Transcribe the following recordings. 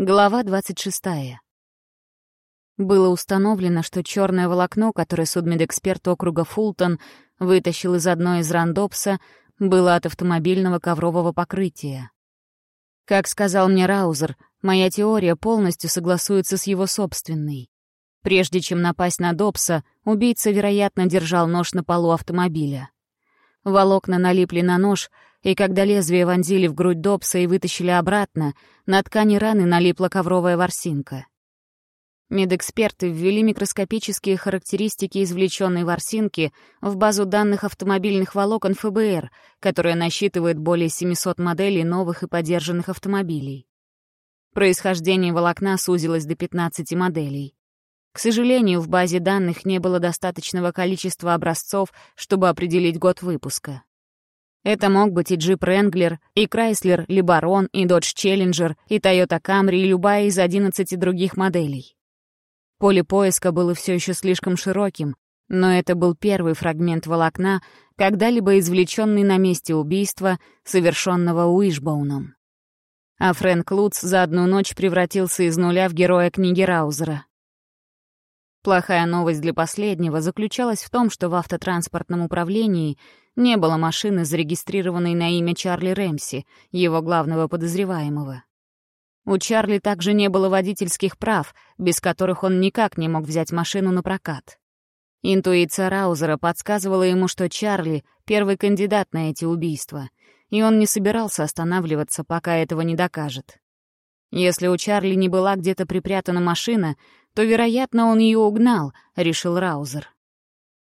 Глава 26. Было установлено, что черное волокно, которое судмедэксперт округа Фултон вытащил из одной из рандопса, было от автомобильного коврового покрытия. Как сказал мне Раузер, моя теория полностью согласуется с его собственной. Прежде чем напасть на Добса, убийца, вероятно, держал нож на полу автомобиля. Волокна налипли на нож, и когда лезвие вонзили в грудь Добса и вытащили обратно, на ткани раны налипла ковровая ворсинка. Медэксперты ввели микроскопические характеристики извлеченной ворсинки в базу данных автомобильных волокон ФБР, которая насчитывает более 700 моделей новых и подержанных автомобилей. Происхождение волокна сузилось до 15 моделей. К сожалению, в базе данных не было достаточного количества образцов, чтобы определить год выпуска. Это мог быть и Jeep Wrangler, и Chrysler LeBaron, и Dodge Challenger, и Toyota Camry, и любая из 11 других моделей. Поле поиска было все еще слишком широким, но это был первый фрагмент волокна, когда-либо извлеченный на месте убийства, совершенного Уишбоуном. А Фрэнк Лутц за одну ночь превратился из нуля в героя книги Раузера. Плохая новость для последнего заключалась в том, что в автотранспортном управлении не было машины, зарегистрированной на имя Чарли Рэмси, его главного подозреваемого. У Чарли также не было водительских прав, без которых он никак не мог взять машину на прокат. Интуиция Раузера подсказывала ему, что Чарли — первый кандидат на эти убийства, и он не собирался останавливаться, пока этого не докажет. Если у Чарли не была где-то припрятана машина, то, вероятно, он ее угнал, решил Раузер.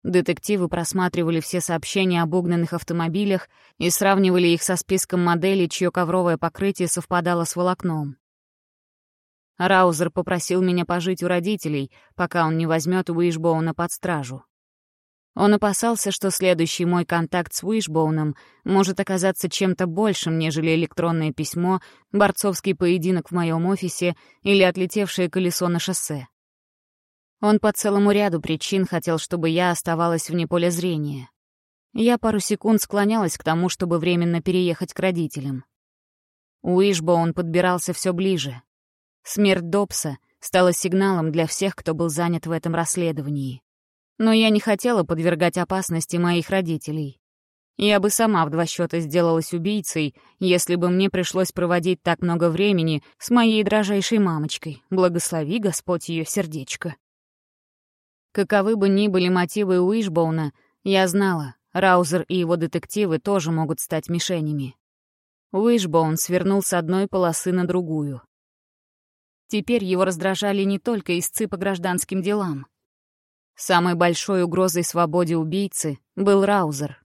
Детективы просматривали все сообщения об угнанных автомобилях и сравнивали их со списком моделей, чье ковровое покрытие совпадало с волокном. Раузер попросил меня пожить у родителей, пока он не возьмет Уишбоуна под стражу. Он опасался, что следующий мой контакт с Уишбоуном может оказаться чем-то большим, нежели электронное письмо, борцовский поединок в моем офисе или отлетевшее колесо на шоссе. Он по целому ряду причин хотел, чтобы я оставалась вне поля зрения. Я пару секунд склонялась к тому, чтобы временно переехать к родителям. Уишбоун подбирался все ближе. Смерть Добса стала сигналом для всех, кто был занят в этом расследовании. Но я не хотела подвергать опасности моих родителей. Я бы сама в два счета сделалась убийцей, если бы мне пришлось проводить так много времени с моей дрожайшей мамочкой. Благослови Господь ее сердечко. Каковы бы ни были мотивы Уишбоуна, я знала, Раузер и его детективы тоже могут стать мишенями. Уишбоун свернул с одной полосы на другую. Теперь его раздражали не только истцы по гражданским делам. Самой большой угрозой свободе убийцы был Раузер.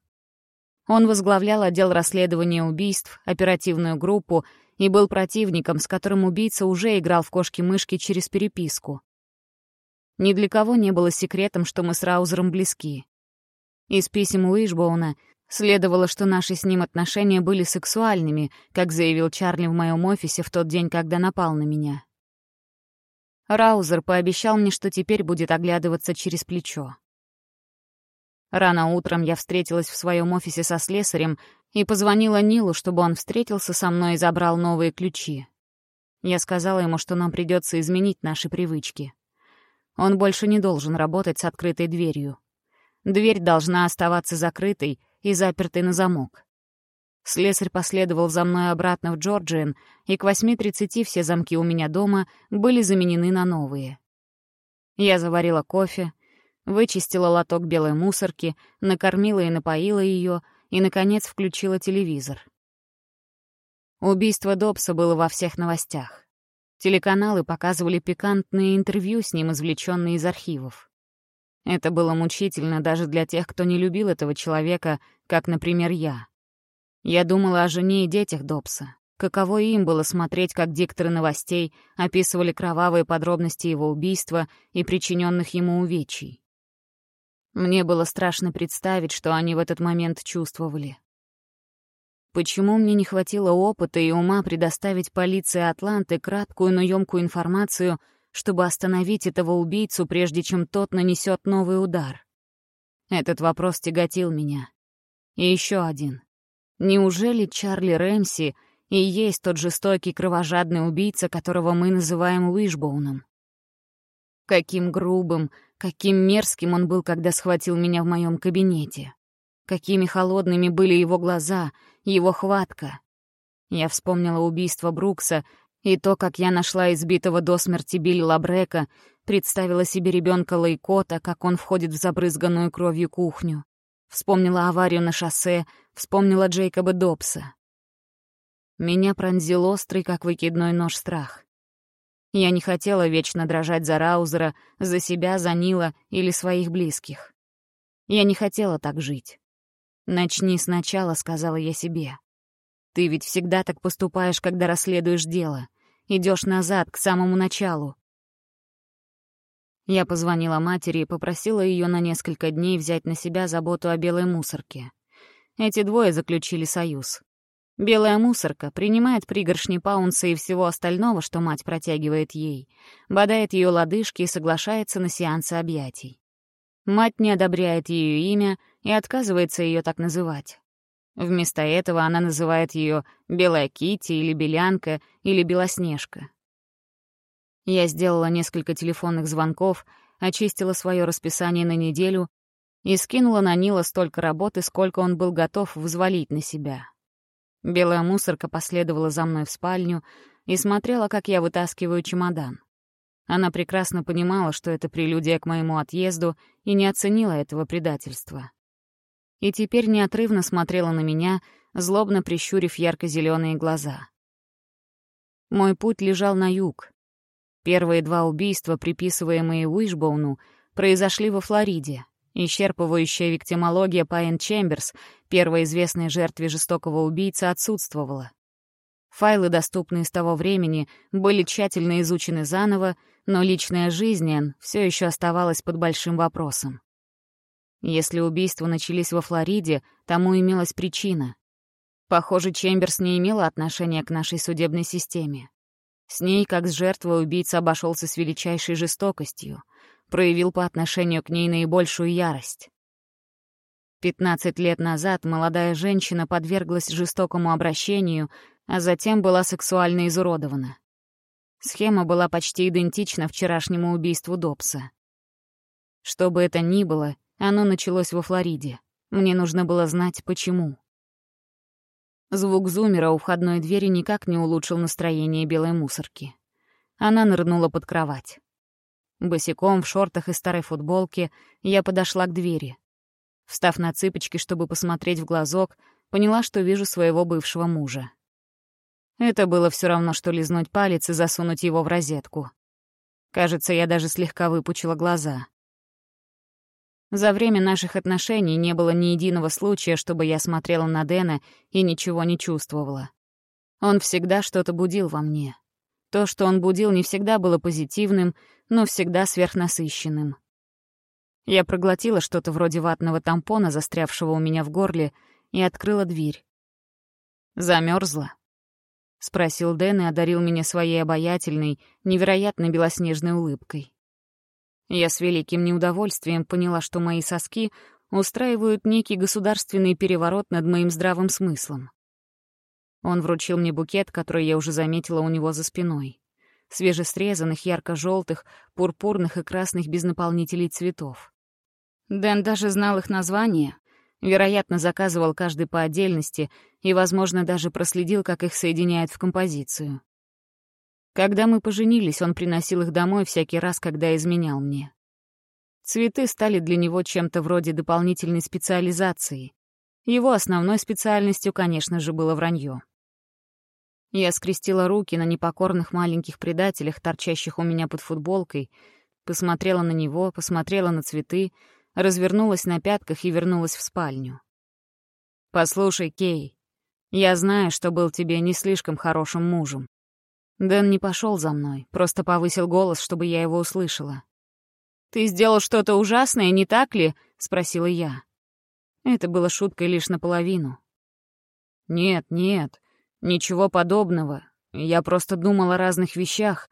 Он возглавлял отдел расследования убийств, оперативную группу и был противником, с которым убийца уже играл в кошки-мышки через переписку. Ни для кого не было секретом, что мы с Раузером близки. Из писем Уишбоуна следовало, что наши с ним отношения были сексуальными, как заявил Чарли в моем офисе в тот день, когда напал на меня. Раузер пообещал мне, что теперь будет оглядываться через плечо. Рано утром я встретилась в своем офисе со слесарем и позвонила Нилу, чтобы он встретился со мной и забрал новые ключи. Я сказала ему, что нам придется изменить наши привычки. Он больше не должен работать с открытой дверью. Дверь должна оставаться закрытой и запертой на замок. Слесарь последовал за мной обратно в Джорджиан, и к 8.30 все замки у меня дома были заменены на новые. Я заварила кофе, вычистила лоток белой мусорки, накормила и напоила ее, и, наконец, включила телевизор. Убийство Добса было во всех новостях. Телеканалы показывали пикантные интервью с ним, извлеченные из архивов. Это было мучительно даже для тех, кто не любил этого человека, как, например, я. Я думала о жене и детях Добса. Каково им было смотреть, как дикторы новостей описывали кровавые подробности его убийства и причиненных ему увечий. Мне было страшно представить, что они в этот момент чувствовали. Почему мне не хватило опыта и ума предоставить полиции Атланты краткую, но ёмкую информацию, чтобы остановить этого убийцу, прежде чем тот нанесет новый удар? Этот вопрос тяготил меня. И еще один. Неужели Чарли Рэмси и есть тот жестокий кровожадный убийца, которого мы называем Уишбоуном. Каким грубым, каким мерзким он был, когда схватил меня в моем кабинете. Какими холодными были его глаза, его хватка. Я вспомнила убийство Брукса и то, как я нашла избитого до смерти Билли Лабрека, представила себе ребенка Лейкота, как он входит в забрызганную кровью кухню. Вспомнила аварию на шоссе, вспомнила Джейкоба Добса. Меня пронзил острый, как выкидной нож, страх. Я не хотела вечно дрожать за Раузера, за себя, за Нила или своих близких. Я не хотела так жить. «Начни сначала», — сказала я себе. «Ты ведь всегда так поступаешь, когда расследуешь дело. Идешь назад, к самому началу». Я позвонила матери и попросила ее на несколько дней взять на себя заботу о белой мусорке. Эти двое заключили союз. Белая мусорка принимает пригоршни паунса и всего остального, что мать протягивает ей, бодает ее лодыжки и соглашается на сеансы объятий. Мать не одобряет ее имя и отказывается ее так называть. Вместо этого она называет ее «белая Кити или «белянка» или «белоснежка». Я сделала несколько телефонных звонков, очистила свое расписание на неделю и скинула на Нила столько работы, сколько он был готов взвалить на себя. Белая мусорка последовала за мной в спальню и смотрела, как я вытаскиваю чемодан. Она прекрасно понимала, что это прелюдия к моему отъезду, и не оценила этого предательства. И теперь неотрывно смотрела на меня, злобно прищурив ярко-зеленые глаза. Мой путь лежал на юг. Первые два убийства, приписываемые Уишбоуну, произошли во Флориде. Исчерпывающая виктимология Пайн Чемберс, первой известной жертве жестокого убийцы, отсутствовала. Файлы, доступные с того времени, были тщательно изучены заново, но личная жизнь Энн все еще оставалась под большим вопросом. Если убийства начались во Флориде, тому имелась причина. Похоже, Чемберс не имела отношения к нашей судебной системе. С ней, как с жертвой, убийца обошелся с величайшей жестокостью, проявил по отношению к ней наибольшую ярость. Пятнадцать лет назад молодая женщина подверглась жестокому обращению, а затем была сексуально изуродована. Схема была почти идентична вчерашнему убийству Добса. Что бы это ни было, оно началось во Флориде. Мне нужно было знать, почему. Звук зумера у входной двери никак не улучшил настроение белой мусорки. Она нырнула под кровать. Босиком, в шортах и старой футболке я подошла к двери. Встав на цыпочки, чтобы посмотреть в глазок, поняла, что вижу своего бывшего мужа. Это было все равно, что лизнуть палец и засунуть его в розетку. Кажется, я даже слегка выпучила глаза. За время наших отношений не было ни единого случая, чтобы я смотрела на Дэна и ничего не чувствовала. Он всегда что-то будил во мне. То, что он будил, не всегда было позитивным, но всегда сверхнасыщенным. Я проглотила что-то вроде ватного тампона, застрявшего у меня в горле, и открыла дверь. Замерзла. — спросил Дэн и одарил меня своей обаятельной, невероятно белоснежной улыбкой. Я с великим неудовольствием поняла, что мои соски устраивают некий государственный переворот над моим здравым смыслом. Он вручил мне букет, который я уже заметила у него за спиной. Свежесрезанных, ярко-желтых, пурпурных и красных без наполнителей цветов. Дэн даже знал их название, Вероятно, заказывал каждый по отдельности и, возможно, даже проследил, как их соединяют в композицию. Когда мы поженились, он приносил их домой всякий раз, когда изменял мне. Цветы стали для него чем-то вроде дополнительной специализации. Его основной специальностью, конечно же, было вранье. Я скрестила руки на непокорных маленьких предателях, торчащих у меня под футболкой, посмотрела на него, посмотрела на цветы, развернулась на пятках и вернулась в спальню. «Послушай, Кей, я знаю, что был тебе не слишком хорошим мужем». Дэн не пошел за мной, просто повысил голос, чтобы я его услышала. «Ты сделал что-то ужасное, не так ли?» — спросила я. Это было шуткой лишь наполовину. «Нет, нет, ничего подобного. Я просто думал о разных вещах.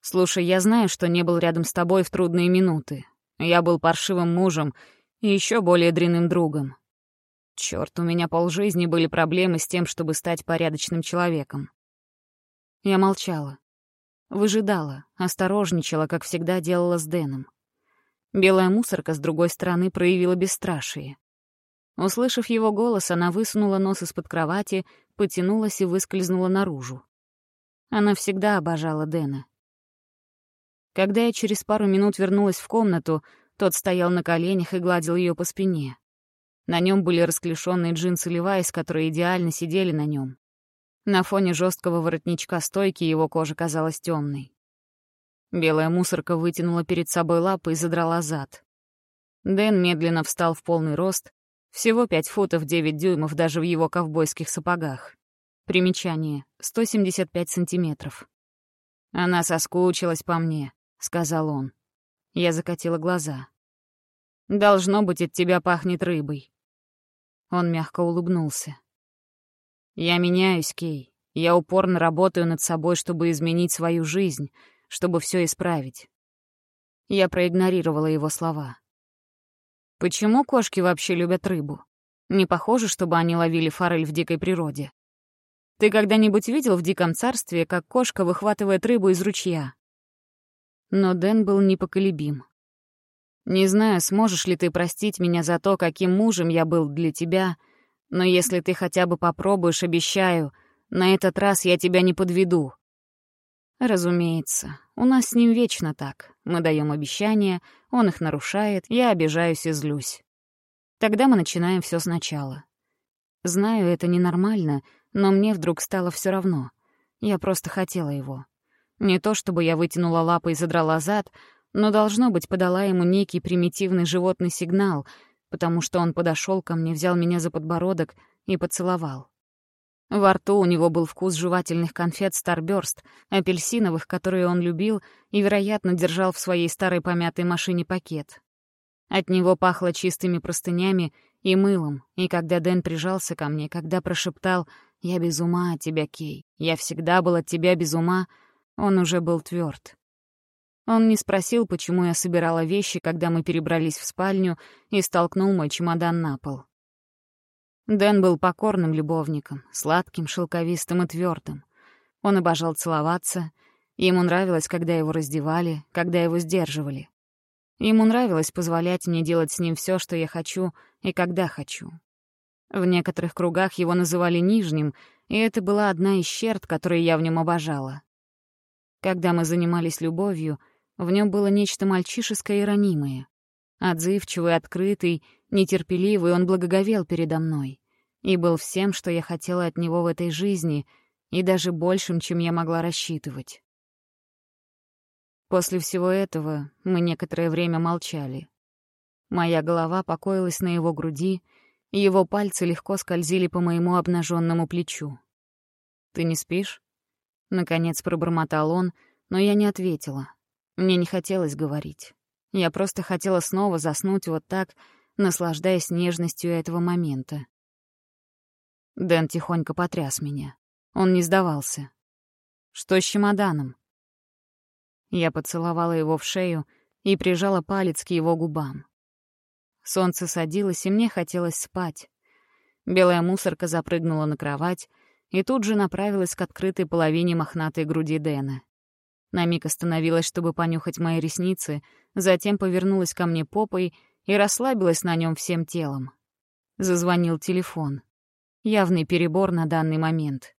Слушай, я знаю, что не был рядом с тобой в трудные минуты. Я был паршивым мужем и еще более дрянным другом. Черт, у меня полжизни были проблемы с тем, чтобы стать порядочным человеком. Я молчала. Выжидала, осторожничала, как всегда делала с Дэном. Белая мусорка с другой стороны проявила бесстрашие. Услышав его голос, она высунула нос из-под кровати, потянулась и выскользнула наружу. Она всегда обожала Дэна. Когда я через пару минут вернулась в комнату, тот стоял на коленях и гладил ее по спине. На нем были расклешенные джинсы Левайс, которые идеально сидели на нем. На фоне жесткого воротничка стойки его кожа казалась темной. Белая мусорка вытянула перед собой лапы и задрала зад. Дэн медленно встал в полный рост, всего 5 футов 9 дюймов даже в его ковбойских сапогах. Примечание — 175 сантиметров. «Она соскучилась по мне», — сказал он. Я закатила глаза. «Должно быть, от тебя пахнет рыбой». Он мягко улыбнулся. «Я меняюсь, Кей. Я упорно работаю над собой, чтобы изменить свою жизнь, чтобы все исправить». Я проигнорировала его слова. «Почему кошки вообще любят рыбу? Не похоже, чтобы они ловили форель в дикой природе. Ты когда-нибудь видел в диком царстве, как кошка выхватывает рыбу из ручья?» Но Дэн был непоколебим. Не знаю, сможешь ли ты простить меня за то, каким мужем я был для тебя, но если ты хотя бы попробуешь, обещаю, на этот раз я тебя не подведу. Разумеется, у нас с ним вечно так. Мы даем обещания, он их нарушает, я обижаюсь и злюсь. Тогда мы начинаем все сначала. Знаю, это ненормально, но мне вдруг стало все равно. Я просто хотела его. Не то чтобы я вытянула лапы и задрала зад, но, должно быть, подала ему некий примитивный животный сигнал, потому что он подошел ко мне, взял меня за подбородок и поцеловал. Во рту у него был вкус жевательных конфет Старбёрст, апельсиновых, которые он любил и, вероятно, держал в своей старой помятой машине пакет. От него пахло чистыми простынями и мылом, и когда Дэн прижался ко мне, когда прошептал «Я без ума от тебя, Кей, я всегда был от тебя без ума», он уже был тверд. Он не спросил, почему я собирала вещи, когда мы перебрались в спальню, и столкнул мой чемодан на пол. Дэн был покорным любовником, сладким, шелковистым и твердым. Он обожал целоваться, ему нравилось, когда его раздевали, когда его сдерживали. Ему нравилось позволять мне делать с ним все, что я хочу и когда хочу. В некоторых кругах его называли Нижним, и это была одна из черт, которые я в нем обожала. Когда мы занимались любовью — в нем было нечто мальчишеское и ранимое. Отзывчивый, открытый, нетерпеливый, он благоговел передо мной и был всем, что я хотела от него в этой жизни, и даже большим, чем я могла рассчитывать. После всего этого мы некоторое время молчали. Моя голова покоилась на его груди, его пальцы легко скользили по моему обнаженному плечу. «Ты не спишь?» Наконец пробормотал он, но я не ответила. Мне не хотелось говорить. Я просто хотела снова заснуть вот так, наслаждаясь нежностью этого момента. Дэн тихонько потряс меня. Он не сдавался. «Что с чемоданом?» Я поцеловала его в шею и прижала палец к его губам. Солнце садилось, и мне хотелось спать. Белая мусорка запрыгнула на кровать и тут же направилась к открытой половине мохнатой груди Дэна. На миг остановилась, чтобы понюхать мои ресницы, затем повернулась ко мне попой и расслабилась на нем всем телом. Зазвонил телефон. Явный перебор на данный момент.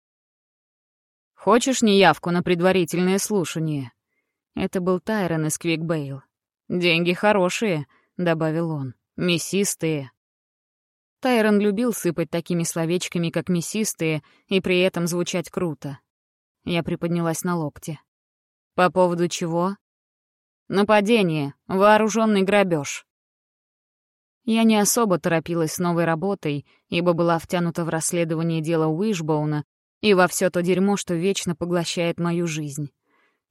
«Хочешь неявку на предварительное слушание?» Это был Тайрон из Квикбейл. «Деньги хорошие», — добавил он, — «мясистые». Тайрон любил сыпать такими словечками, как «мясистые», и при этом звучать круто. Я приподнялась на локте. По поводу чего? Нападение, вооруженный грабеж. Я не особо торопилась с новой работой, ибо была втянута в расследование дела Уишбоуна и во все то дерьмо, что вечно поглощает мою жизнь.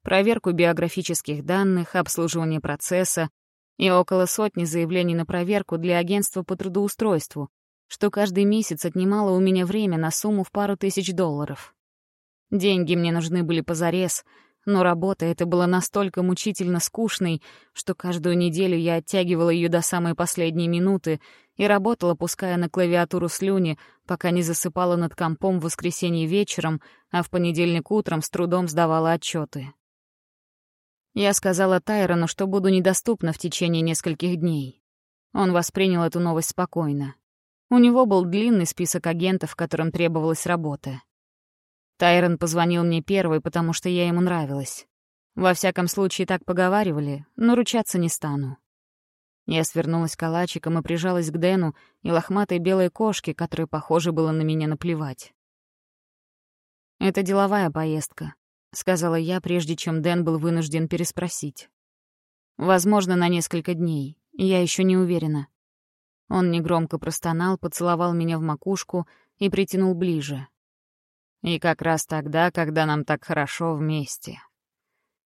Проверку биографических данных, обслуживание процесса и около сотни заявлений на проверку для агентства по трудоустройству, что каждый месяц отнимало у меня время на сумму в пару тысяч долларов. Деньги мне нужны были позарез — но работа эта была настолько мучительно скучной, что каждую неделю я оттягивала ее до самой последней минуты и работала, пуская на клавиатуру слюни, пока не засыпала над компом в воскресенье вечером, а в понедельник утром с трудом сдавала отчеты. Я сказала Тайрону, что буду недоступна в течение нескольких дней. Он воспринял эту новость спокойно. У него был длинный список агентов, которым требовалась работа. Тайрон позвонил мне первый, потому что я ему нравилась. Во всяком случае, так поговаривали, но ручаться не стану. Я свернулась калачиком и прижалась к Дэну и лохматой белой кошке, которой, похоже, было на меня наплевать. «Это деловая поездка», — сказала я, прежде чем Дэн был вынужден переспросить. «Возможно, на несколько дней. Я еще не уверена». Он негромко простонал, поцеловал меня в макушку и притянул ближе. «И как раз тогда, когда нам так хорошо вместе».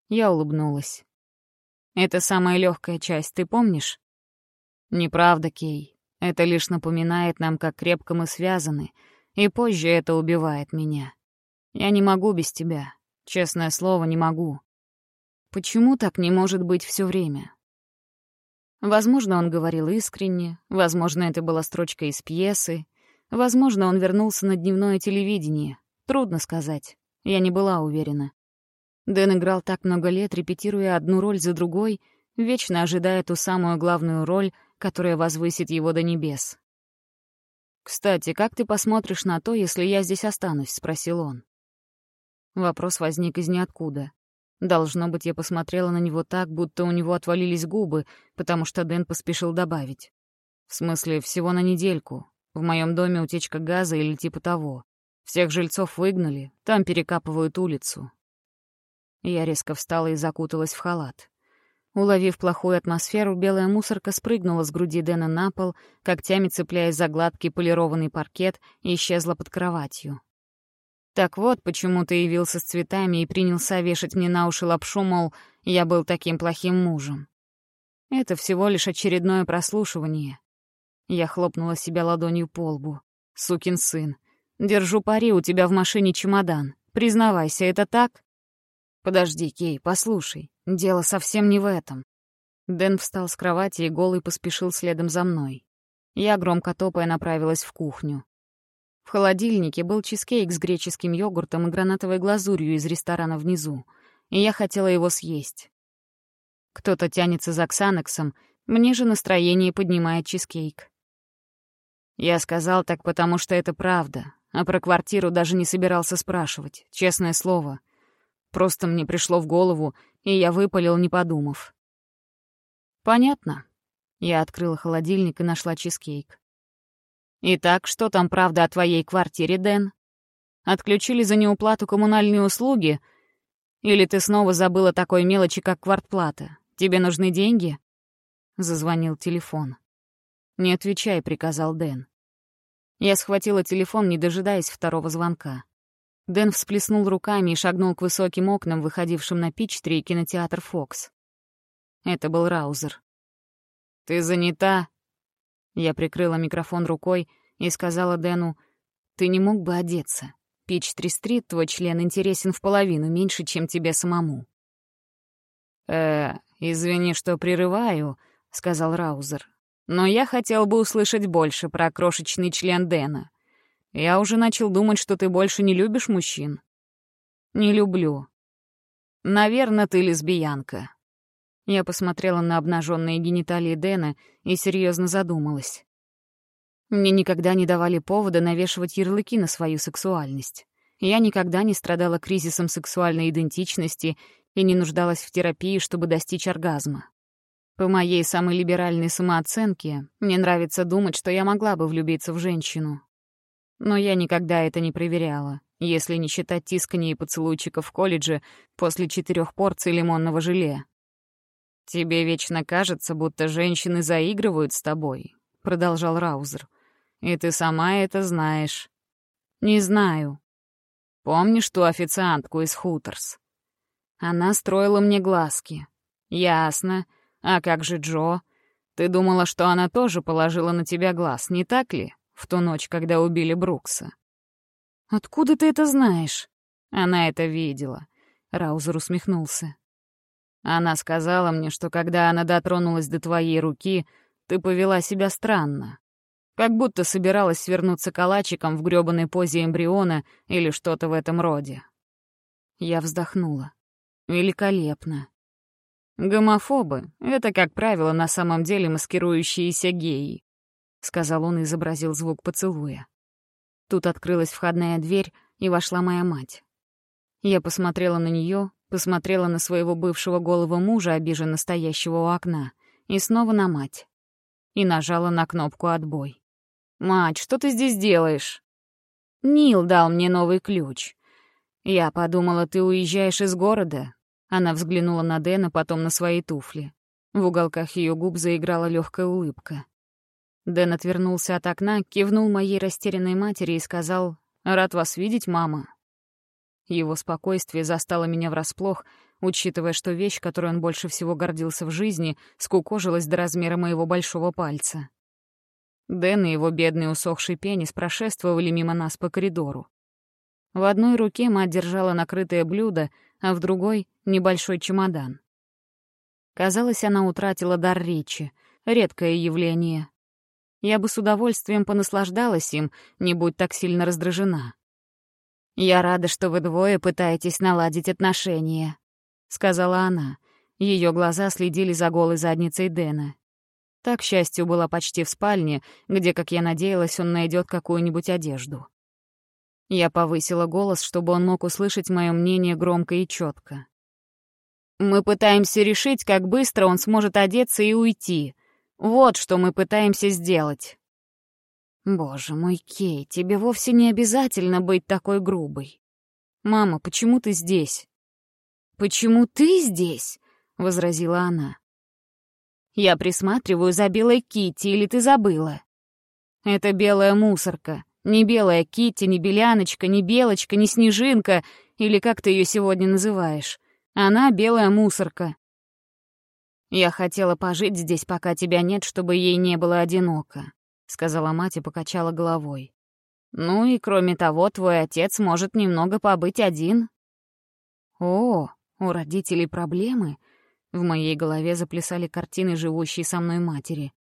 Я улыбнулась. «Это самая легкая часть, ты помнишь?» «Неправда, Кей. Это лишь напоминает нам, как крепко мы связаны, и позже это убивает меня. Я не могу без тебя. Честное слово, не могу. Почему так не может быть все время?» Возможно, он говорил искренне, возможно, это была строчка из пьесы, возможно, он вернулся на дневное телевидение. Трудно сказать. Я не была уверена. Дэн играл так много лет, репетируя одну роль за другой, вечно ожидая ту самую главную роль — которая возвысит его до небес. «Кстати, как ты посмотришь на то, если я здесь останусь?» — спросил он. Вопрос возник из ниоткуда. Должно быть, я посмотрела на него так, будто у него отвалились губы, потому что Дэн поспешил добавить. В смысле, всего на недельку. В моем доме утечка газа или типа того. Всех жильцов выгнали, там перекапывают улицу. Я резко встала и закуталась в халат. Уловив плохую атмосферу, белая мусорка спрыгнула с груди Дэна на пол, когтями цепляясь за гладкий полированный паркет, и исчезла под кроватью. Так вот, почему ты явился с цветами и принялся вешать мне на уши лапшу, мол, я был таким плохим мужем. Это всего лишь очередное прослушивание. Я хлопнула себя ладонью по лбу. Сукин сын. Держу пари, у тебя в машине чемодан. Признавайся, это так? Подожди, Кей, послушай. Дело совсем не в этом. Дэн встал с кровати и голый поспешил следом за мной. Я, громко топая, направилась в кухню. В холодильнике был чизкейк с греческим йогуртом и гранатовой глазурью из ресторана внизу, и я хотела его съесть. Кто-то тянется за Ксанексом, мне же настроение поднимает чизкейк. Я сказал так, потому что это правда, а про квартиру даже не собирался спрашивать, честное слово. Просто мне пришло в голову, и я выпалил, не подумав. «Понятно». Я открыла холодильник и нашла чизкейк. «Итак, что там правда о твоей квартире, Дэн? Отключили за неуплату коммунальные услуги? Или ты снова забыла такой мелочи, как квартплата? Тебе нужны деньги?» Зазвонил телефон. «Не отвечай», — приказал Дэн. Я схватила телефон, не дожидаясь второго звонка. Дэн всплеснул руками и шагнул к высоким окнам, выходившим на Пич-3 кинотеатр «Фокс». Это был Раузер. «Ты занята?» Я прикрыла микрофон рукой и сказала Дэну, «Ты не мог бы одеться? Пич-3-стрит, твой член интересен в половину меньше, чем тебе самому». «Э, извини, что прерываю», — сказал Раузер. «Но я хотел бы услышать больше про крошечный член Дэна. Я уже начал думать, что ты больше не любишь мужчин. Не люблю. Наверное, ты лесбиянка. Я посмотрела на обнаженные гениталии Дэна и серьезно задумалась. Мне никогда не давали повода навешивать ярлыки на свою сексуальность. Я никогда не страдала кризисом сексуальной идентичности и не нуждалась в терапии, чтобы достичь оргазма. По моей самой либеральной самооценке, мне нравится думать, что я могла бы влюбиться в женщину, но я никогда это не проверяла, если не считать тискания и поцелуйчиков в колледже после четырех порций лимонного желе. «Тебе вечно кажется, будто женщины заигрывают с тобой», — продолжал Раузер. «И ты сама это знаешь». «Не знаю». «Помнишь ту официантку из Хуторс?» Она строила мне глазки. «Ясно. А как же Джо? Ты думала, что она тоже положила на тебя глаз, не так ли?» в ту ночь, когда убили Брукса. «Откуда ты это знаешь?» Она это видела. Раузер усмехнулся. Она сказала мне, что когда она дотронулась до твоей руки, ты повела себя странно. Как будто собиралась свернуться калачиком в грёбаной позе эмбриона или что-то в этом роде. Я вздохнула. Великолепно. Гомофобы — это, как правило, на самом деле маскирующиеся геи, — сказал он и изобразил звук поцелуя. Тут открылась входная дверь, и вошла моя мать. Я посмотрела на нее, посмотрела на своего бывшего голого мужа, обиженно стоящего у окна, и снова на мать. И нажала на кнопку «Отбой». «Мать, что ты здесь делаешь?» «Нил дал мне новый ключ. Я подумала, ты уезжаешь из города». Она взглянула на Дэна, потом на свои туфли. В уголках ее губ заиграла легкая улыбка. Дэн отвернулся от окна, кивнул моей растерянной матери и сказал «Рад вас видеть, мама». Его спокойствие застало меня врасплох, учитывая, что вещь, которой он больше всего гордился в жизни, скукожилась до размера моего большого пальца. Дэн и его бедный усохший пенис прошествовали мимо нас по коридору. В одной руке мать держала накрытое блюдо, а в другой — небольшой чемодан. Казалось, она утратила дар речи, редкое явление, я бы с удовольствием понаслаждалась им, не будь так сильно раздражена. «Я рада, что вы двое пытаетесь наладить отношения», — сказала она. Ее глаза следили за голой задницей Дэна. Так, к счастью, была почти в спальне, где, как я надеялась, он найдет какую-нибудь одежду. Я повысила голос, чтобы он мог услышать мое мнение громко и четко. «Мы пытаемся решить, как быстро он сможет одеться и уйти», вот что мы пытаемся сделать. Боже мой, Кей, тебе вовсе не обязательно быть такой грубой. Мама, почему ты здесь? Почему ты здесь? возразила она. Я присматриваю за белой Китти, или ты забыла? Это белая мусорка. Не белая Китти, не беляночка, не белочка, не снежинка, или как ты ее сегодня называешь. Она белая мусорка. «Я хотела пожить здесь, пока тебя нет, чтобы ей не было одиноко», — сказала мать и покачала головой. «Ну и кроме того, твой отец может немного побыть один». «О, у родителей проблемы?» В моей голове заплясали картины живущей со мной матери.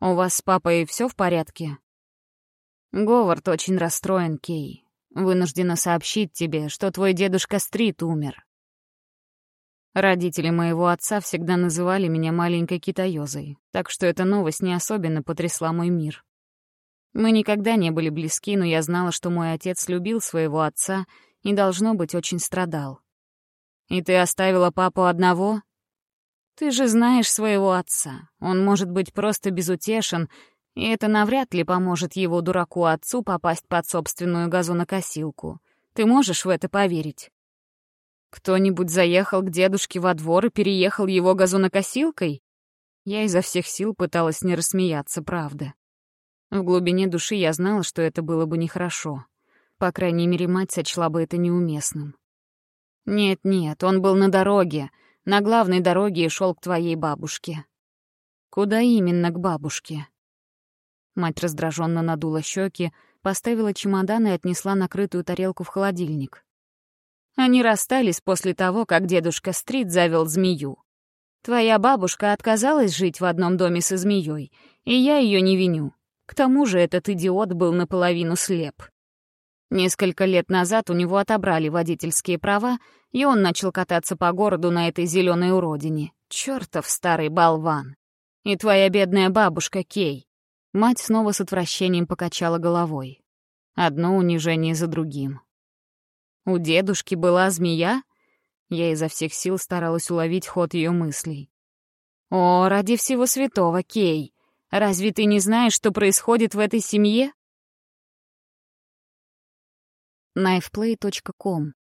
«У вас с папой все в порядке?» «Говард очень расстроен, Кей. Вынуждена сообщить тебе, что твой дедушка Стрит умер. Родители моего отца всегда называли меня маленькой китаёзой, так что эта новость не особенно потрясла мой мир. Мы никогда не были близки, но я знала, что мой отец любил своего отца и, должно быть, очень страдал. «И ты оставила папу одного?» «Ты же знаешь своего отца. Он может быть просто безутешен, и это навряд ли поможет его дураку-отцу попасть под собственную газонокосилку. Ты можешь в это поверить?» Кто-нибудь заехал к дедушке во двор и переехал его газонокосилкой? Я изо всех сил пыталась не рассмеяться, правда. В глубине души я знала, что это было бы нехорошо. По крайней мере, мать сочла бы это неуместным. «Нет-нет, он был на дороге, на главной дороге и шел к твоей бабушке». «Куда именно к бабушке?» Мать раздраженно надула щеки, поставила чемодан и отнесла накрытую тарелку в холодильник. Они расстались после того, как дедушка Стрит завел змею. Твоя бабушка отказалась жить в одном доме со змеей, и я ее не виню. К тому же этот идиот был наполовину слеп. Несколько лет назад у него отобрали водительские права, и он начал кататься по городу на этой зеленой уродине. Чертов старый болван. И твоя бедная бабушка Кей. Мать снова с отвращением покачала головой. Одно унижение за другим. У дедушки была змея? Я изо всех сил старалась уловить ход ее мыслей. «О, ради всего святого, Кей! Разве ты не знаешь, что происходит в этой семье?» knifeplay.com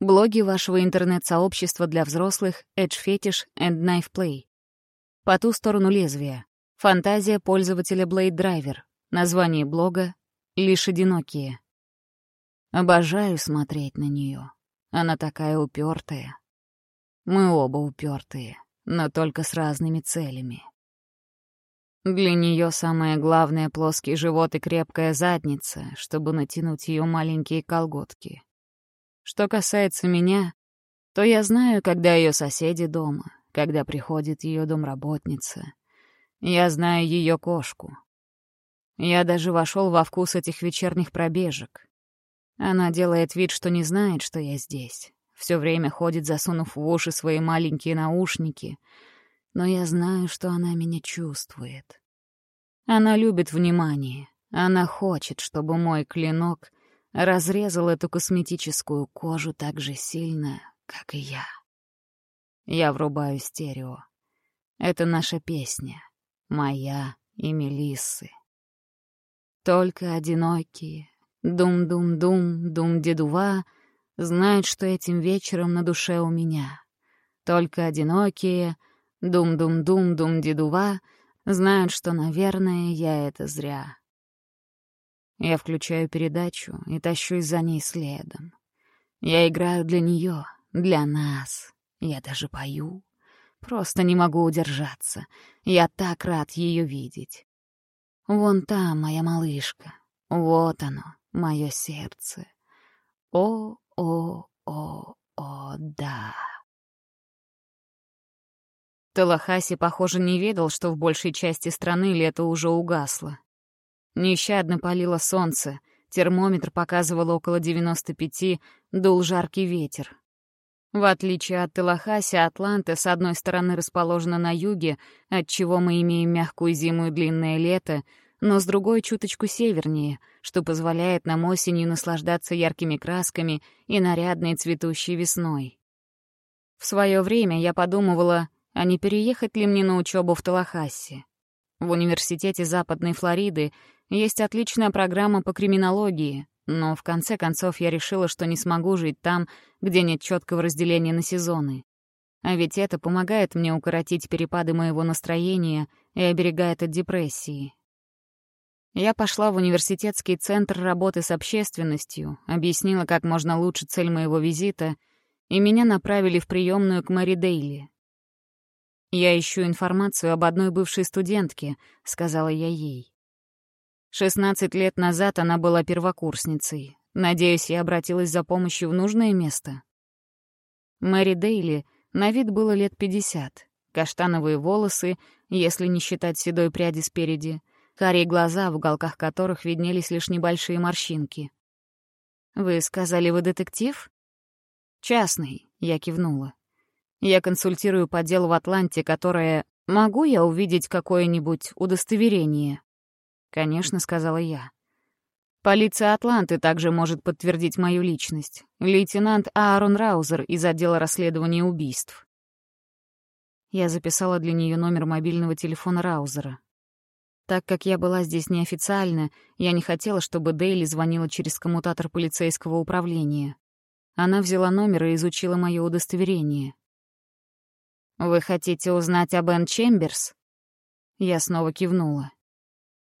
Блоги вашего интернет-сообщества для взрослых Edge Fetish and Knife Play. По ту сторону лезвия. Фантазия пользователя Blade Driver. Название блога «Лишь одинокие». Обожаю смотреть на нее. Она такая упертая. Мы оба упертые, но только с разными целями. Для нее самое главное — плоский живот и крепкая задница, чтобы натянуть ее маленькие колготки. Что касается меня, то я знаю, когда ее соседи дома, когда приходит ее домработница. Я знаю ее кошку. Я даже вошел во вкус этих вечерних пробежек. Она делает вид, что не знает, что я здесь. Все время ходит, засунув в уши свои маленькие наушники. Но я знаю, что она меня чувствует. Она любит внимание. Она хочет, чтобы мой клинок разрезал эту косметическую кожу так же сильно, как и я. Я врубаю стерео. Это наша песня. Моя и Мелиссы. Только одинокие, дум-дум-дум, дум-дедува, знают, что этим вечером на душе у меня. Только одинокие, дум-дум-дум, дум-дедува, знают, что, наверное, я это зря. Я включаю передачу и тащусь за ней следом. Я играю для нее, для нас. Я даже пою. Просто не могу удержаться. Я так рад ее видеть. Вон там моя малышка. Вот оно, мое сердце. О, о, о, о, да. Талахаси, похоже, не ведал, что в большей части страны лето уже угасло. Нещадно палило солнце, термометр показывал около 95, дул жаркий ветер. В отличие от Телахаси, Атланта с одной стороны расположена на юге, отчего мы имеем мягкую зиму и длинное лето, но с другой чуточку севернее, что позволяет нам осенью наслаждаться яркими красками и нарядной цветущей весной. В свое время я подумывала, а не переехать ли мне на учебу в Талахассе. В университете Западной Флориды есть отличная программа по криминологии, но в конце концов я решила, что не смогу жить там, где нет четкого разделения на сезоны. А ведь это помогает мне укоротить перепады моего настроения и оберегает от депрессии. Я пошла в университетский центр работы с общественностью, объяснила, как можно лучше цель моего визита, и меня направили в приемную к Мэри Дейли. «Я ищу информацию об одной бывшей студентке», — сказала я ей. Шестнадцать лет назад она была первокурсницей. Надеюсь, я обратилась за помощью в нужное место. Мэри Дейли на вид было лет пятьдесят. Каштановые волосы, если не считать седой пряди спереди, карие глаза, в уголках которых виднелись лишь небольшие морщинки. «Вы сказали, вы детектив?» «Частный», — я кивнула. «Я консультирую по делу в Атланте, которое... Могу я увидеть какое-нибудь удостоверение?» «Конечно», — сказала я. «Полиция Атланты также может подтвердить мою личность. Лейтенант Аарон Раузер из отдела расследования убийств». Я записала для нее номер мобильного телефона Раузера. Так как я была здесь неофициально, я не хотела, чтобы Дейли звонила через коммутатор полицейского управления. Она взяла номер и изучила мое удостоверение. «Вы хотите узнать об Энн Чемберс?» Я снова кивнула.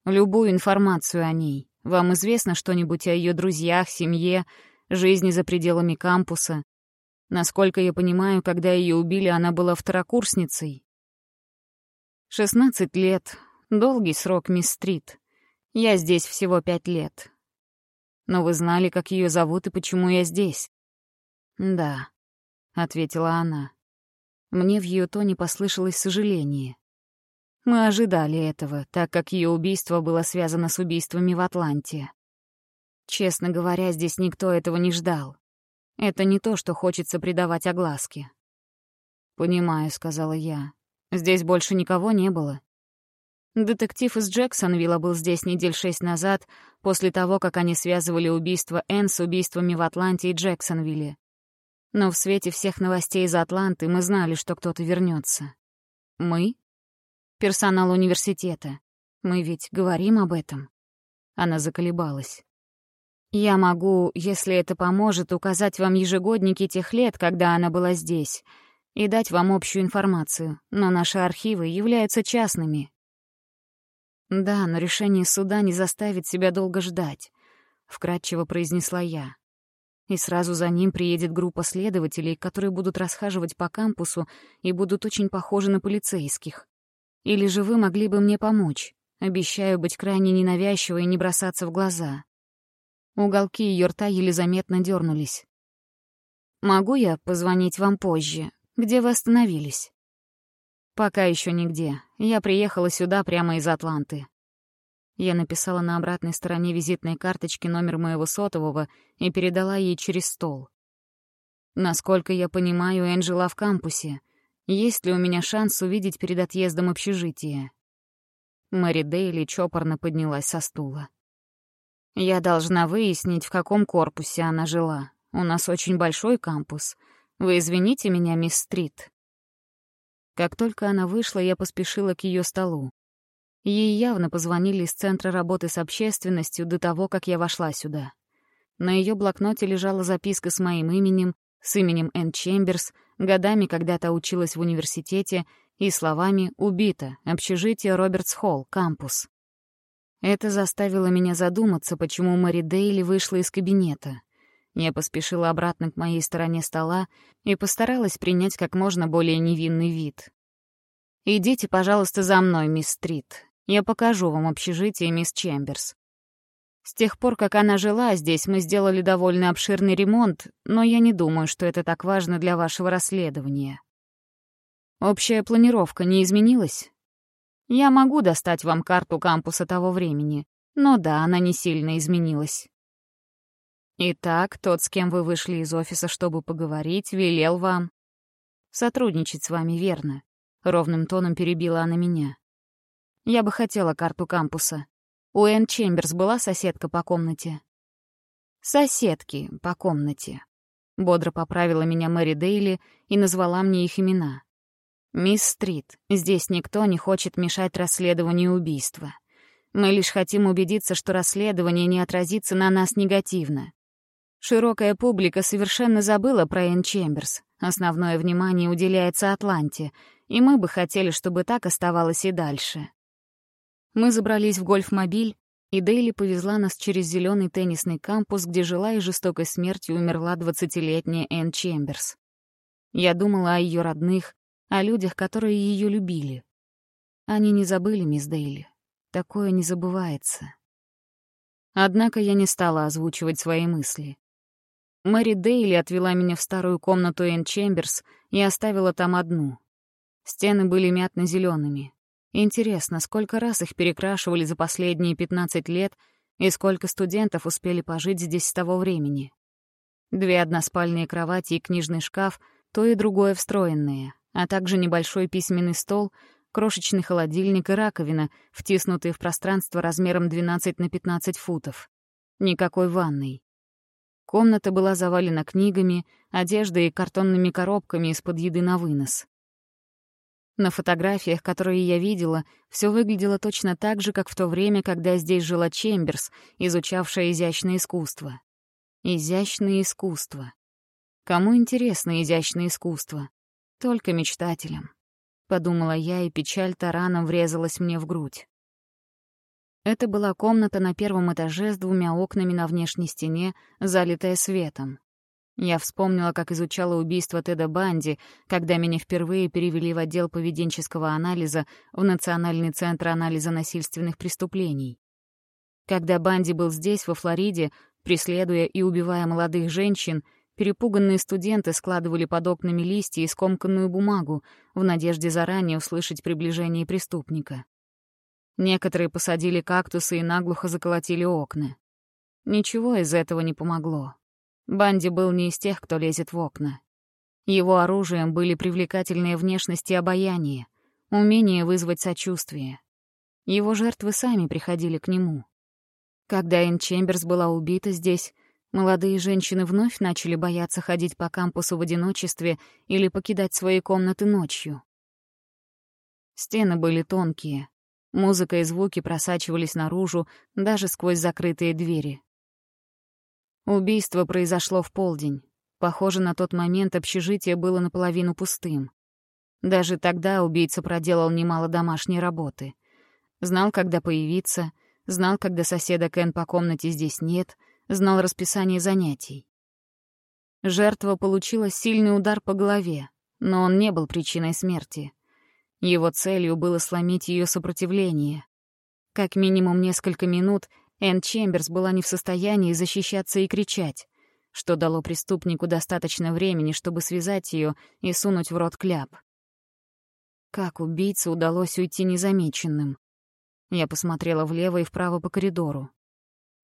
Любую информацию о ней. Вам известно что-нибудь о ее друзьях, семье, жизни за пределами кампуса? Насколько я понимаю, когда ее убили, она была второкурсницей. Шестнадцать лет. Долгий срок, мисс Стрит. Я здесь всего пять лет. Но вы знали, как ее зовут и почему я здесь? Да, — ответила она. Мне в ее тоне послышалось сожаление. Мы ожидали этого, так как ее убийство было связано с убийствами в Атланте. Честно говоря, здесь никто этого не ждал. Это не то, что хочется придавать огласке. «Понимаю», — сказала я. «Здесь больше никого не было». Детектив из Джексонвилла был здесь недель шесть назад, после того, как они связывали убийство Энн с убийствами в Атланте и Джексонвилле. Но в свете всех новостей из Атланты мы знали, что кто-то вернется. Мы? персонал университета. Мы ведь говорим об этом». Она заколебалась. «Я могу, если это поможет, указать вам ежегодники тех лет, когда она была здесь, и дать вам общую информацию, но наши архивы являются частными». «Да, но решение суда не заставит себя долго ждать», — вкратчиво произнесла я. «И сразу за ним приедет группа следователей, которые будут расхаживать по кампусу и будут очень похожи на полицейских. Или же вы могли бы мне помочь? Обещаю быть крайне ненавязчивой и не бросаться в глаза. Уголки ее рта еле заметно дернулись. «Могу я позвонить вам позже? Где вы остановились?» «Пока еще нигде. Я приехала сюда прямо из Атланты». Я написала на обратной стороне визитной карточки номер моего сотового и передала ей через стол. Насколько я понимаю, Энджела в кампусе. Есть ли у меня шанс увидеть перед отъездом общежитие? Мэри Дейли чопорно поднялась со стула. Я должна выяснить, в каком корпусе она жила. У нас очень большой кампус. Вы извините меня, мисс Стрит. Как только она вышла, я поспешила к ее столу. Ей явно позвонили из Центра работы с общественностью до того, как я вошла сюда. На ее блокноте лежала записка с моим именем, с именем Энн Чемберс, годами когда-то училась в университете, и словами «убита», общежитие Робертс-Холл, кампус. Это заставило меня задуматься, почему Мэри Дейли вышла из кабинета. Я поспешила обратно к моей стороне стола и постаралась принять как можно более невинный вид. «Идите, пожалуйста, за мной, мисс Стрит. Я покажу вам общежитие мисс Чемберс. С тех пор, как она жила здесь, мы сделали довольно обширный ремонт, но я не думаю, что это так важно для вашего расследования. Общая планировка не изменилась? Я могу достать вам карту кампуса того времени, но да, она не сильно изменилась. Итак, тот, с кем вы вышли из офиса, чтобы поговорить, велел вам сотрудничать с вами, верно? Ровным тоном перебила она меня. Я бы хотела карту кампуса. У Энн Чемберс была соседка по комнате? Соседки по комнате. Бодро поправила меня Мэри Дейли и назвала мне их имена. «Мисс Стрит, здесь никто не хочет мешать расследованию убийства. Мы лишь хотим убедиться, что расследование не отразится на нас негативно. Широкая публика совершенно забыла про Энн Чемберс. Основное внимание уделяется Атланте, и мы бы хотели, чтобы так оставалось и дальше. Мы забрались в гольф-мобиль, и Дейли повезла нас через зеленый теннисный кампус, где жила и жестокой смертью умерла двадцатилетняя Энн Чемберс. Я думала о ее родных, о людях, которые ее любили. Они не забыли мисс Дейли. Такое не забывается. Однако я не стала озвучивать свои мысли. Мэри Дейли отвела меня в старую комнату Энн Чемберс и оставила там одну. Стены были мятно зелеными Интересно, сколько раз их перекрашивали за последние 15 лет и сколько студентов успели пожить здесь с того времени. Две односпальные кровати и книжный шкаф, то и другое встроенные, а также небольшой письменный стол, крошечный холодильник и раковина, втиснутые в пространство размером 12 на 15 футов. Никакой ванной. Комната была завалена книгами, одеждой и картонными коробками из-под еды на вынос. На фотографиях, которые я видела, все выглядело точно так же, как в то время, когда здесь жила Чемберс, изучавшая изящное искусство. Изящное искусство. Кому интересно изящное искусство? Только мечтателям. Подумала я, и печаль тараном врезалась мне в грудь. Это была комната на первом этаже с двумя окнами на внешней стене, залитая светом. Я вспомнила, как изучала убийство Теда Банди, когда меня впервые перевели в отдел поведенческого анализа в Национальный центр анализа насильственных преступлений. Когда Банди был здесь, во Флориде, преследуя и убивая молодых женщин, перепуганные студенты складывали под окнами листья и скомканную бумагу в надежде заранее услышать приближение преступника. Некоторые посадили кактусы и наглухо заколотили окна. Ничего из этого не помогло. Банди был не из тех, кто лезет в окна. Его оружием были привлекательная внешность и обаяние, умение вызвать сочувствие. Его жертвы сами приходили к нему. Когда Энн Чемберс была убита здесь, молодые женщины вновь начали бояться ходить по кампусу в одиночестве или покидать свои комнаты ночью. Стены были тонкие, музыка и звуки просачивались наружу даже сквозь закрытые двери. Убийство произошло в полдень. Похоже, на тот момент общежитие было наполовину пустым. Даже тогда убийца проделал немало домашней работы. Знал, когда появиться, знал, когда соседа Кен по комнате здесь нет, знал расписание занятий. Жертва получила сильный удар по голове, но он не был причиной смерти. Его целью было сломить ее сопротивление. Как минимум несколько минут Энн Чемберс была не в состоянии защищаться и кричать, что дало преступнику достаточно времени, чтобы связать ее и сунуть в рот кляп. Как убийце удалось уйти незамеченным? Я посмотрела влево и вправо по коридору.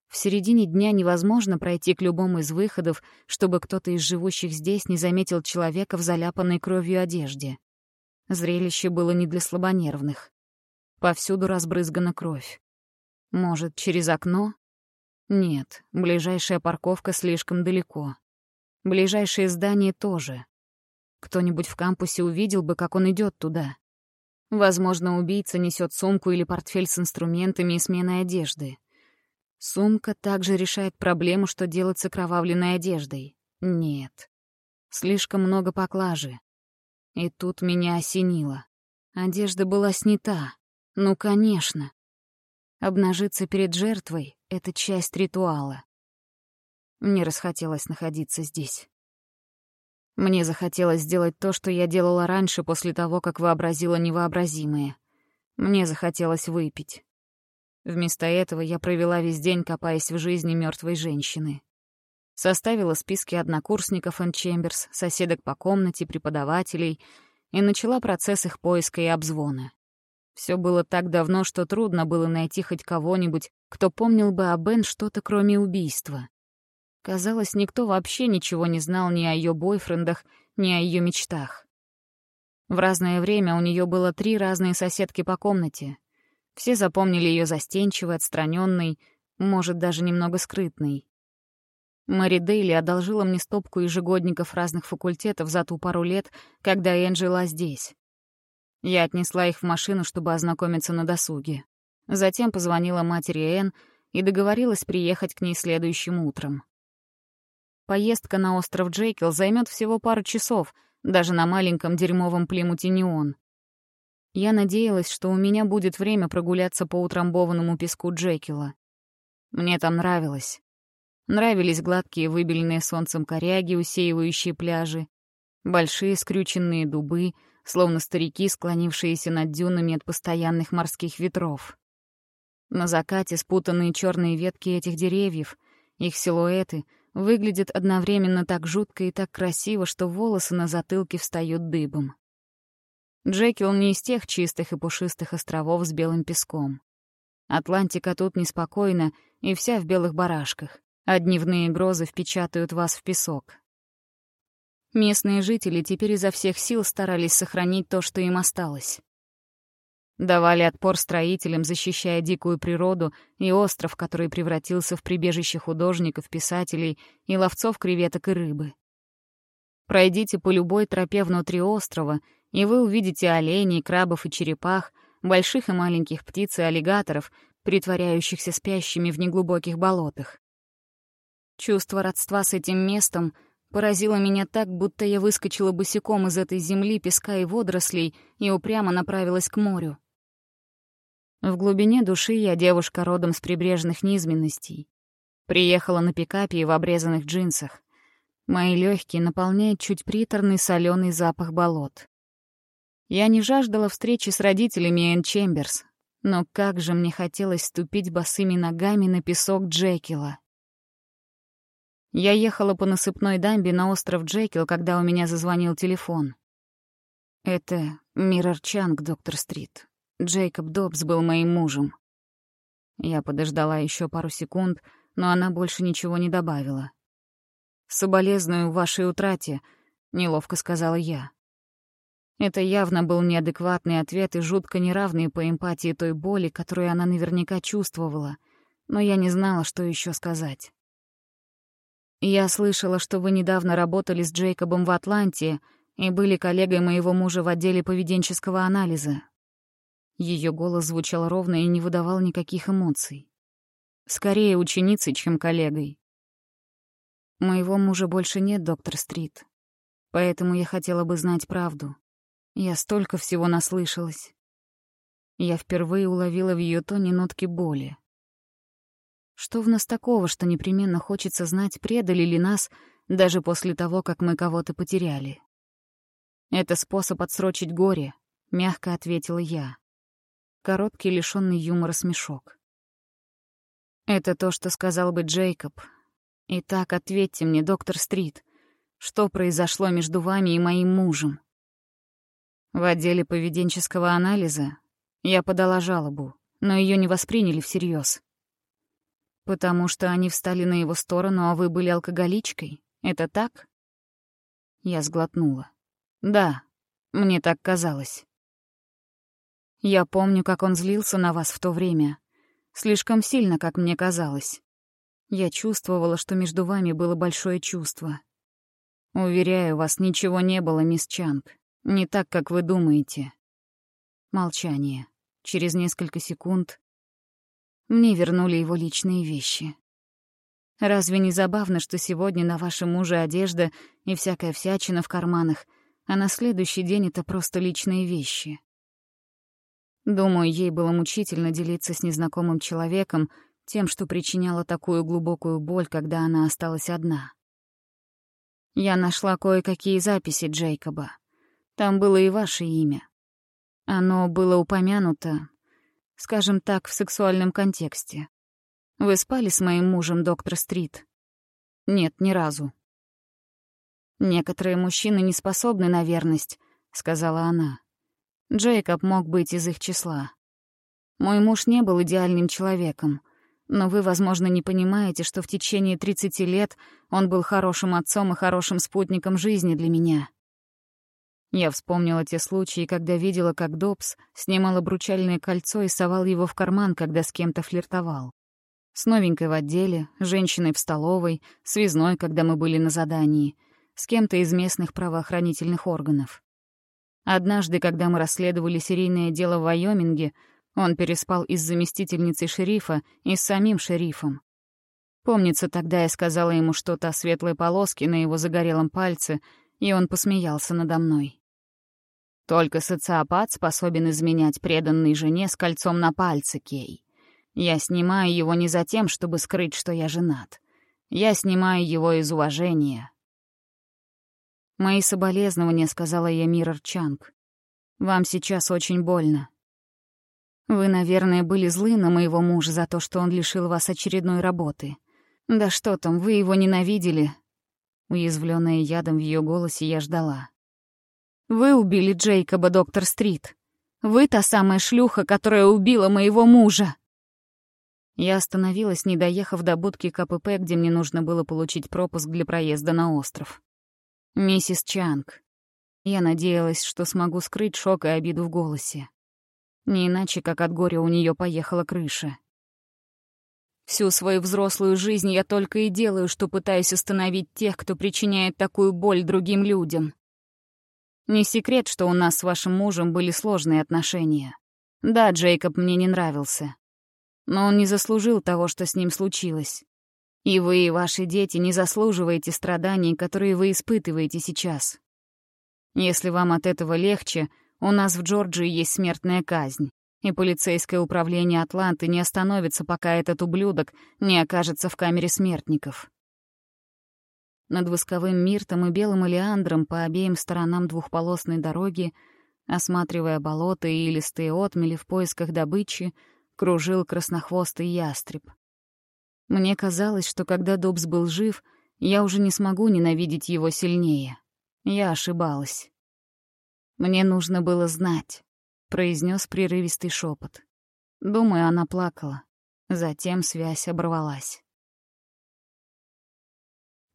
В середине дня невозможно пройти к любому из выходов, чтобы кто-то из живущих здесь не заметил человека в заляпанной кровью одежде. Зрелище было не для слабонервных. Повсюду разбрызгана кровь. Может, через окно? Нет, ближайшая парковка слишком далеко. Ближайшее здание тоже. Кто-нибудь в кампусе увидел бы, как он идет туда. Возможно, убийца несет сумку или портфель с инструментами и сменой одежды. Сумка также решает проблему, что делать с окровавленной одеждой. Нет. Слишком много поклажи. И тут меня осенило. Одежда была снята. Ну, конечно. Обнажиться перед жертвой — это часть ритуала. Мне расхотелось находиться здесь. Мне захотелось сделать то, что я делала раньше после того, как вообразила невообразимое. Мне захотелось выпить. Вместо этого я провела весь день, копаясь в жизни мертвой женщины. Составила списки однокурсников Энн Чемберс, соседок по комнате, преподавателей и начала процесс их поиска и обзвона. Все было так давно, что трудно было найти хоть кого-нибудь, кто помнил бы о Бен что-то кроме убийства. Казалось, никто вообще ничего не знал ни о ее бойфрендах, ни о ее мечтах. В разное время у нее было три разные соседки по комнате. Все запомнили ее застенчивой, отстраненной, может, даже немного скрытной. Мэри Дейли одолжила мне стопку ежегодников разных факультетов за ту пару лет, когда Энн жила здесь. Я отнесла их в машину, чтобы ознакомиться на досуге. Затем позвонила матери Энн и договорилась приехать к ней следующим утром. Поездка на остров Джейкел займет всего пару часов, даже на маленьком дерьмовом Плимуте Неон. Я надеялась, что у меня будет время прогуляться по утрамбованному песку Джейкела. Мне там нравилось. Нравились гладкие выбеленные солнцем коряги, усеивающие пляжи, большие скрюченные дубы — словно старики, склонившиеся над дюнами от постоянных морских ветров. На закате спутанные черные ветки этих деревьев, их силуэты, выглядят одновременно так жутко и так красиво, что волосы на затылке встают дыбом. Джекил не из тех чистых и пушистых островов с белым песком. Атлантика тут неспокойна и вся в белых барашках, а дневные грозы впечатают вас в песок. Местные жители теперь изо всех сил старались сохранить то, что им осталось. Давали отпор строителям, защищая дикую природу и остров, который превратился в прибежище художников, писателей и ловцов креветок и рыбы. Пройдите по любой тропе внутри острова, и вы увидите оленей, крабов и черепах, больших и маленьких птиц и аллигаторов, притворяющихся спящими в неглубоких болотах. Чувство родства с этим местом поразила меня так, будто я выскочила босиком из этой земли, песка и водорослей и упрямо направилась к морю. В глубине души я девушка родом с прибрежных низменностей. Приехала на пикапе и в обрезанных джинсах. Мои легкие наполняют чуть приторный соленый запах болот. Я не жаждала встречи с родителями Энн Чемберс, но как же мне хотелось ступить босыми ногами на песок Джекила. Я ехала по насыпной дамбе на остров Джекил, когда у меня зазвонил телефон. Это Миррор Чанг, доктор Стрит. Джейкоб Добс был моим мужем. Я подождала еще пару секунд, но она больше ничего не добавила. «Соболезную вашей утрате», — неловко сказала я. Это явно был неадекватный ответ и жутко неравный по эмпатии той боли, которую она наверняка чувствовала, но я не знала, что еще сказать. Я слышала, что вы недавно работали с Джейкобом в Атланте и были коллегой моего мужа в отделе поведенческого анализа. Ее голос звучал ровно и не выдавал никаких эмоций. Скорее ученицей, чем коллегой. Моего мужа больше нет, доктор Стрит. Поэтому я хотела бы знать правду. Я столько всего наслышалась. Я впервые уловила в ее тоне нотки боли. Что в нас такого, что непременно хочется знать, предали ли нас, даже после того, как мы кого-то потеряли? Это способ отсрочить горе, — мягко ответила я. Короткий, лишённый юмора смешок. Это то, что сказал бы Джейкоб. Итак, ответьте мне, доктор Стрит, что произошло между вами и моим мужем? В отделе поведенческого анализа я подала жалобу. но ее не восприняли всерьез. Потому что они встали на его сторону, а вы были алкоголичкой? Это так? Я сглотнула. Да, мне так казалось. Я помню, как он злился на вас в то время. Слишком сильно, как мне казалось. Я чувствовала, что между вами было большое чувство. Уверяю вас, ничего не было, мисс Чанг. Не так, как вы думаете. Молчание. Через несколько секунд мне вернули его личные вещи. Разве не забавно, что сегодня на вашем муже одежда и всякая всячина в карманах, а на следующий день это просто личные вещи? Думаю, ей было мучительно делиться с незнакомым человеком тем, что причиняло такую глубокую боль, когда она осталась одна. Я нашла кое-какие записи Джейкоба. Там было и ваше имя. Оно было упомянуто, скажем так, в сексуальном контексте. Вы спали с моим мужем, доктор Стрит? Нет, ни разу. Некоторые мужчины не способны на верность, сказала она. Джейкоб мог быть из их числа. Мой муж не был идеальным человеком, но вы, возможно, не понимаете, что в течение 30 лет он был хорошим отцом и хорошим спутником жизни для меня. Я вспомнила те случаи, когда видела, как Добс снимал обручальное кольцо и совал его в карман, когда с кем-то флиртовал. С новенькой в отделе, женщиной в столовой, связной, когда мы были на задании, с кем-то из местных правоохранительных органов. Однажды, когда мы расследовали серийное дело в Вайоминге, он переспал и с заместительницей шерифа, и с самим шерифом. Помнится, тогда я сказала ему что-то о светлой полоске на его загорелом пальце, и он посмеялся надо мной. Только социопат способен изменять преданной жене с кольцом на пальце, Кей. Я снимаю его не за тем, чтобы скрыть, что я женат. Я снимаю его из уважения. «Мои соболезнования», — сказала я Миррор Чанг. «Вам сейчас очень больно. Вы, наверное, были злы на моего мужа за то, что он лишил вас очередной работы. Да что там, вы его ненавидели?» Уязвленная ядом в ее голосе, я ждала. «Вы убили Джейкоба, доктор Стрит. Вы та самая шлюха, которая убила моего мужа!» Я остановилась, не доехав до будки КПП, где мне нужно было получить пропуск для проезда на остров. «Миссис Чанг». Я надеялась, что смогу скрыть шок и обиду в голосе. Не иначе, как от горя у нее поехала крыша. Всю свою взрослую жизнь я только и делаю, что пытаюсь остановить тех, кто причиняет такую боль другим людям. Не секрет, что у нас с вашим мужем были сложные отношения. Да, Джейкоб мне не нравился но он не заслужил того, что с ним случилось. И вы и ваши дети не заслуживаете страданий, которые вы испытываете сейчас. Если вам от этого легче, у нас в Джорджии есть смертная казнь, и полицейское управление Атланты не остановится, пока этот ублюдок не окажется в камере смертников. Над восковым миртом и белым олеандром по обеим сторонам двухполосной дороги, осматривая болота и листые отмели в поисках добычи, кружил краснохвостый ястреб. Мне казалось, что когда Добс был жив, я уже не смогу ненавидеть его сильнее. Я ошибалась. «Мне нужно было знать», — произнес прерывистый шепот. Думаю, она плакала. Затем связь оборвалась.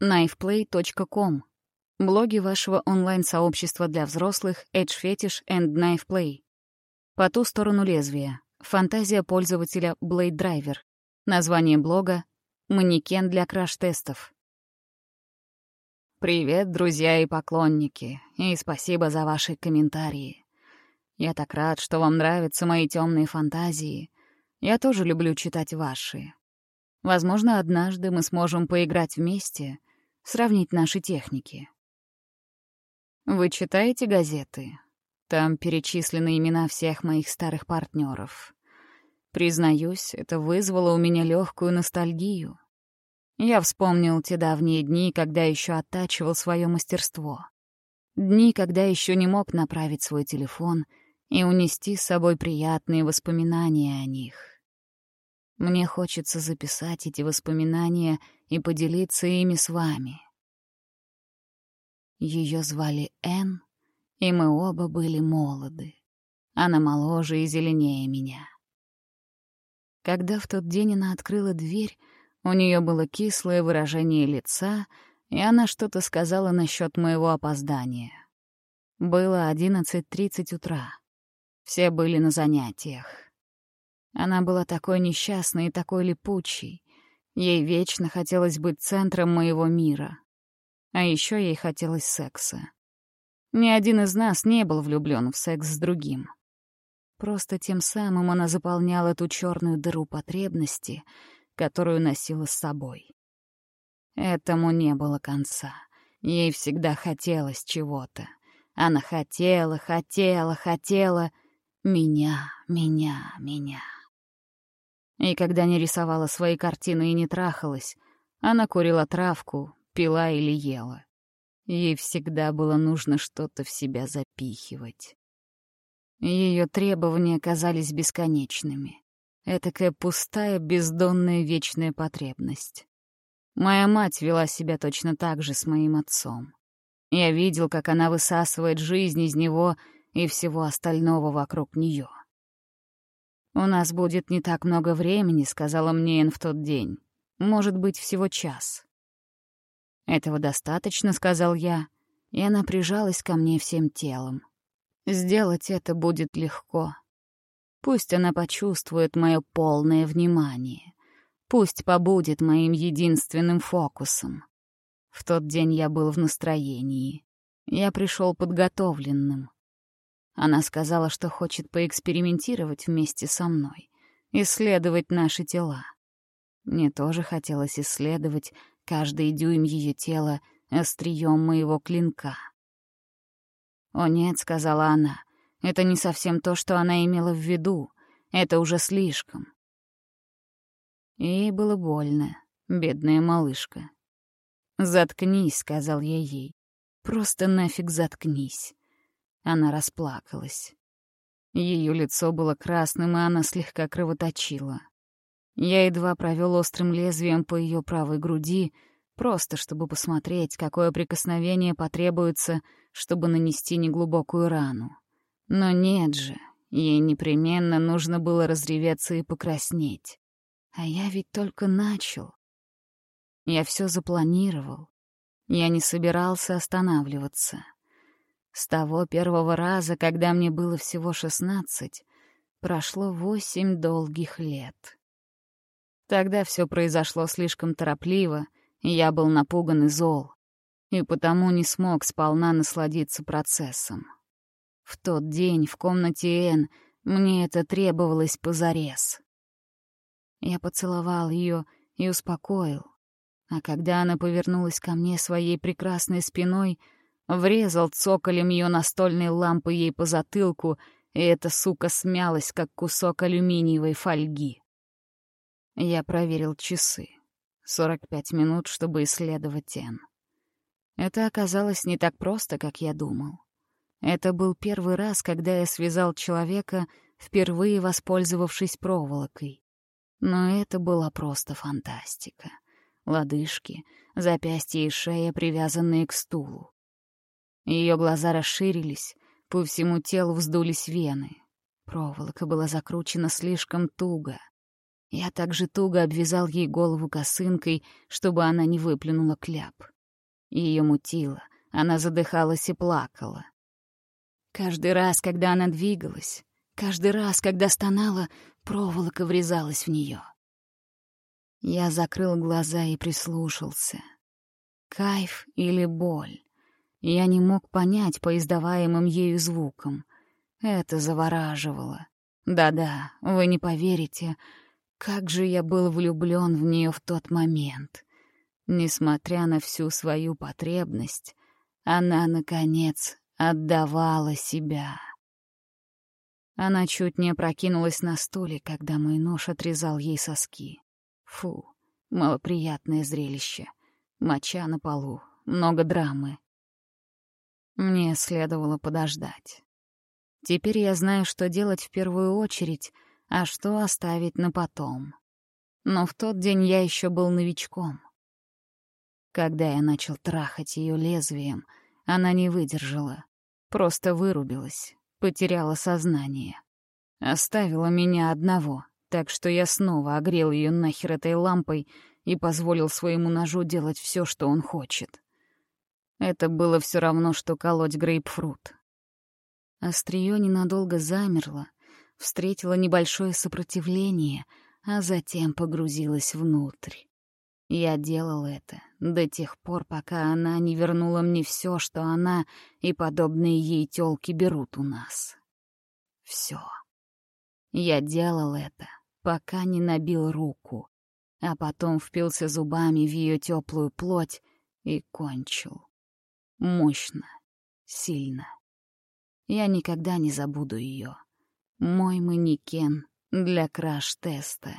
knifeplay.com Блоги вашего онлайн-сообщества для взрослых Edge Fetish and Knife Play. По ту сторону лезвия. Фантазия пользователя Blade Driver. Название блога «Манекен для краш-тестов». Привет, друзья и поклонники, и спасибо за ваши комментарии. Я так рад, что вам нравятся мои темные фантазии. Я тоже люблю читать ваши. Возможно, однажды мы сможем поиграть вместе, сравнить наши техники. Вы читаете газеты? Там перечислены имена всех моих старых партнеров. Признаюсь, это вызвало у меня легкую ностальгию. Я вспомнил те давние дни, когда еще оттачивал свое мастерство. Дни, когда еще не мог направить свой телефон и унести с собой приятные воспоминания о них. Мне хочется записать эти воспоминания и поделиться ими с вами. Ее звали Энн, и мы оба были молоды. Она моложе и зеленее меня. Когда в тот день она открыла дверь, у нее было кислое выражение лица, и она что-то сказала насчет моего опоздания. Было 11.30 утра. Все были на занятиях. Она была такой несчастной и такой липучей. Ей вечно хотелось быть центром моего мира. А еще ей хотелось секса. Ни один из нас не был влюблен в секс с другим. Просто тем самым она заполняла ту черную дыру потребности, которую носила с собой. Этому не было конца. Ей всегда хотелось чего-то. Она хотела, хотела, хотела меня, меня, меня. И когда не рисовала свои картины и не трахалась, она курила травку, пила или ела. Ей всегда было нужно что-то в себя запихивать. Ее требования казались бесконечными. Этакая пустая, бездонная вечная потребность. Моя мать вела себя точно так же с моим отцом. Я видел, как она высасывает жизнь из него и всего остального вокруг нее. «У нас будет не так много времени», — сказала мне Эн в тот день. «Может быть, всего час». «Этого достаточно», — сказал я, и она прижалась ко мне всем телом. Сделать это будет легко. Пусть она почувствует мое полное внимание. Пусть побудет моим единственным фокусом. В тот день я был в настроении. Я пришел подготовленным. Она сказала, что хочет поэкспериментировать вместе со мной, исследовать наши тела. Мне тоже хотелось исследовать каждый дюйм ее тела острием моего клинка. «О нет», — сказала она, — «это не совсем то, что она имела в виду. Это уже слишком». Ей было больно, бедная малышка. «Заткнись», — сказал я ей. «Просто нафиг заткнись». Она расплакалась. Ее лицо было красным, и она слегка кровоточила. Я едва провел острым лезвием по ее правой груди, просто чтобы посмотреть, какое прикосновение потребуется, чтобы нанести неглубокую рану. Но нет же, ей непременно нужно было разреветься и покраснеть. А я ведь только начал. Я все запланировал. Я не собирался останавливаться. С того первого раза, когда мне было всего шестнадцать, прошло восемь долгих лет. Тогда все произошло слишком торопливо — я был напуган и зол, и потому не смог сполна насладиться процессом. В тот день в комнате Эн мне это требовалось позарез. Я поцеловал ее и успокоил, а когда она повернулась ко мне своей прекрасной спиной, врезал цоколем ее настольной лампы ей по затылку, и эта сука смялась, как кусок алюминиевой фольги. Я проверил часы. 45 минут, чтобы исследовать Тен. Это оказалось не так просто, как я думал. Это был первый раз, когда я связал человека, впервые воспользовавшись проволокой. Но это была просто фантастика. Лодыжки, запястья и шея, привязанные к стулу. Ее глаза расширились, по всему телу вздулись вены. Проволока была закручена слишком туго. Я также туго обвязал ей голову косынкой, чтобы она не выплюнула кляп. Ее мутило, она задыхалась и плакала. Каждый раз, когда она двигалась, каждый раз, когда стонала, проволока врезалась в нее. Я закрыл глаза и прислушался. Кайф или боль? Я не мог понять по издаваемым ею звукам. Это завораживало. Да-да, вы не поверите, как же я был влюблен в нее в тот момент. Несмотря на всю свою потребность, она, наконец, отдавала себя. Она чуть не прокинулась на стуле, когда мой нож отрезал ей соски. Фу, малоприятное зрелище. Моча на полу, много драмы. Мне следовало подождать. Теперь я знаю, что делать в первую очередь — а что оставить на потом. Но в тот день я еще был новичком. Когда я начал трахать ее лезвием, она не выдержала, просто вырубилась, потеряла сознание. Оставила меня одного, Так что я снова огрел ее нахер этой лампой и позволил своему ножу делать все, что он хочет. Это было все равно, что колоть грейпфрут. Острие ненадолго замерло, встретило небольшое сопротивление, а затем погрузилось внутрь. Я делал это до тех пор, пока она не вернула мне все, что она и подобные ей тёлки берут у нас. Все. Я делал это, пока не набил руку, а потом впился зубами в ее теплую плоть и кончил. Мощно, сильно. Я никогда не забуду ее. Мой манекен для краш-теста.